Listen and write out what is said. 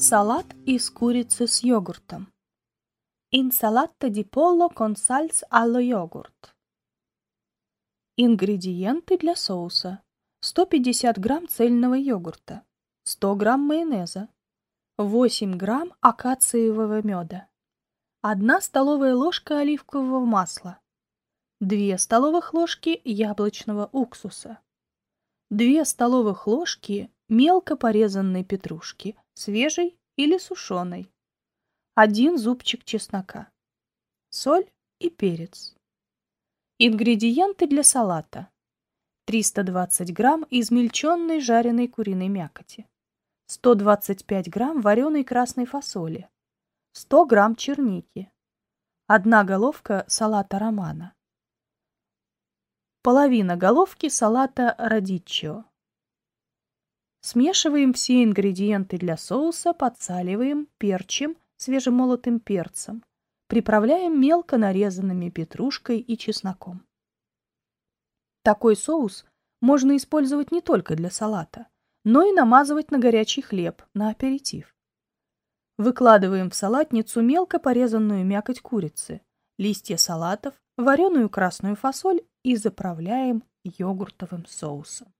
Салат из курицы с йогуртом. Инсалата di pollo con salsa allo yogurt. Ингредиенты для соуса. 150 грамм цельного йогурта, 100 грамм майонеза, 8 грамм акациевого меда, 1 столовая ложка оливкового масла, 2 столовых ложки яблочного уксуса, 2 столовых ложки мелко порезанной петрушки, свежей или сушеной, 1 зубчик чеснока, соль и перец. Ингредиенты для салата. 320 грамм измельченной жареной куриной мякоти, 125 грамм вареной красной фасоли, 100 грамм черники, одна головка салата романа, половина головки салата радиччо. Смешиваем все ингредиенты для соуса, подсаливаем, перчим, свежемолотым перцем, приправляем мелко нарезанными петрушкой и чесноком. Такой соус можно использовать не только для салата, но и намазывать на горячий хлеб, на аперитив. Выкладываем в салатницу мелко порезанную мякоть курицы, листья салатов, вареную красную фасоль и заправляем йогуртовым соусом.